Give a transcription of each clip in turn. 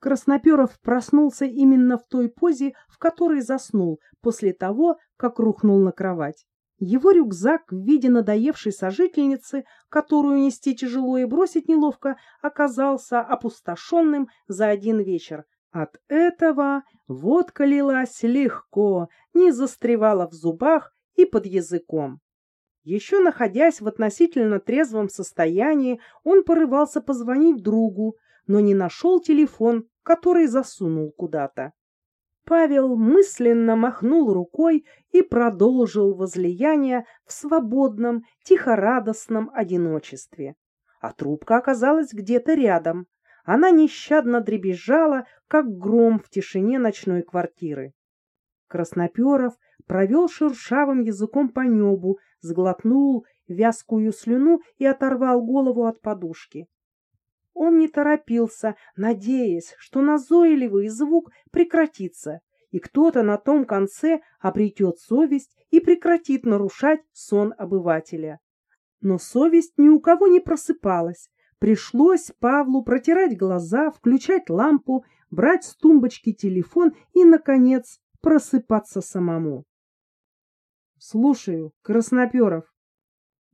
Красноперов проснулся именно в той позе, в которой заснул после того, как рухнул на кровать. Его рюкзак в виде надоевшей сожительницы, которую нести тяжело и бросить неловко, оказался опустошенным за один вечер. От этого водка лилась легко, не застревала в зубах и под языком. Еще находясь в относительно трезвом состоянии, он порывался позвонить другу, но не нашел телефон, который засунул куда-то. Павел мысленно махнул рукой и продолжил возлияние в свободном, тихорадостном одиночестве. А трубка оказалась где-то рядом. Она нещадно дребезжала, как гром в тишине ночной квартиры. Красноперов провел шершавым языком по небу, сглотнул вязкую слюну и оторвал голову от подушки. Он не торопился, надеясь, что назойливый звук прекратится, и кто-то на том конце обретет совесть и прекратит нарушать сон обывателя. Но совесть ни у кого не просыпалась. Пришлось Павлу протирать глаза, включать лампу, брать с тумбочки телефон и, наконец, просыпаться самому. — Слушаю, Красноперов.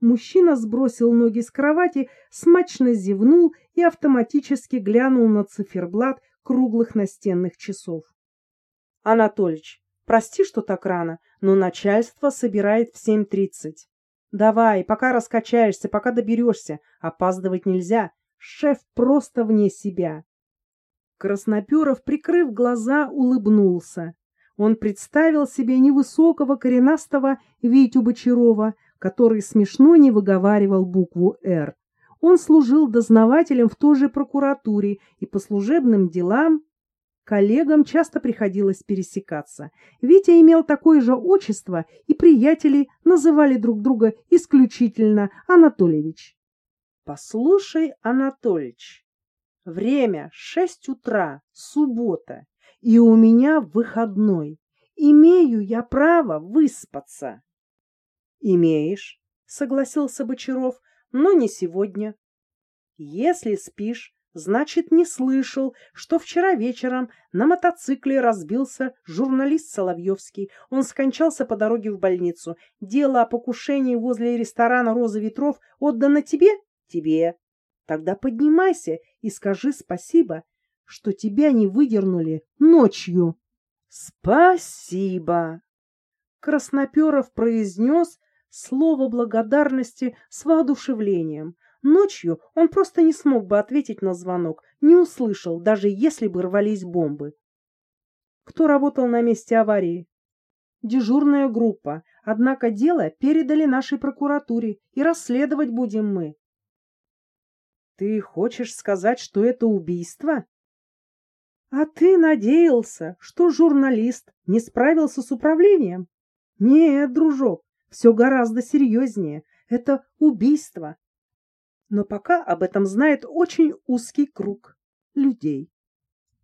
Мужчина сбросил ноги с кровати, смачно зевнул и автоматически глянул на циферблат круглых настенных часов. — Анатолич, прости, что так рано, но начальство собирает в семь тридцать. Давай, пока раскачаешься, пока доберешься. Опаздывать нельзя. Шеф просто вне себя. Красноперов, прикрыв глаза, улыбнулся. Он представил себе невысокого коренастого Витю Бочарова, который смешно не выговаривал букву «Р». Он служил дознавателем в той же прокуратуре и по служебным делам коллегам часто приходилось пересекаться. Витя имел такое же отчество, и приятели называли друг друга исключительно Анатольевич. «Послушай, Анатольевич, время шесть утра, суббота, и у меня выходной. Имею я право выспаться». Имеешь, согласился Бочаров, но не сегодня. Если спишь, значит, не слышал, что вчера вечером на мотоцикле разбился журналист Соловьевский. Он скончался по дороге в больницу. Дело о покушении возле ресторана «Роза ветров» отдано тебе? Тебе. Тогда поднимайся и скажи спасибо, что тебя не выдернули ночью. Спасибо. Красноперов произнес слово благодарности с воодушевлением. Ночью он просто не смог бы ответить на звонок, не услышал, даже если бы рвались бомбы. Кто работал на месте аварии? Дежурная группа, однако дело передали нашей прокуратуре, и расследовать будем мы. Ты хочешь сказать, что это убийство? А ты надеялся, что журналист не справился с управлением? Нет, дружок, все гораздо серьезнее. Это убийство. Но пока об этом знает очень узкий круг людей.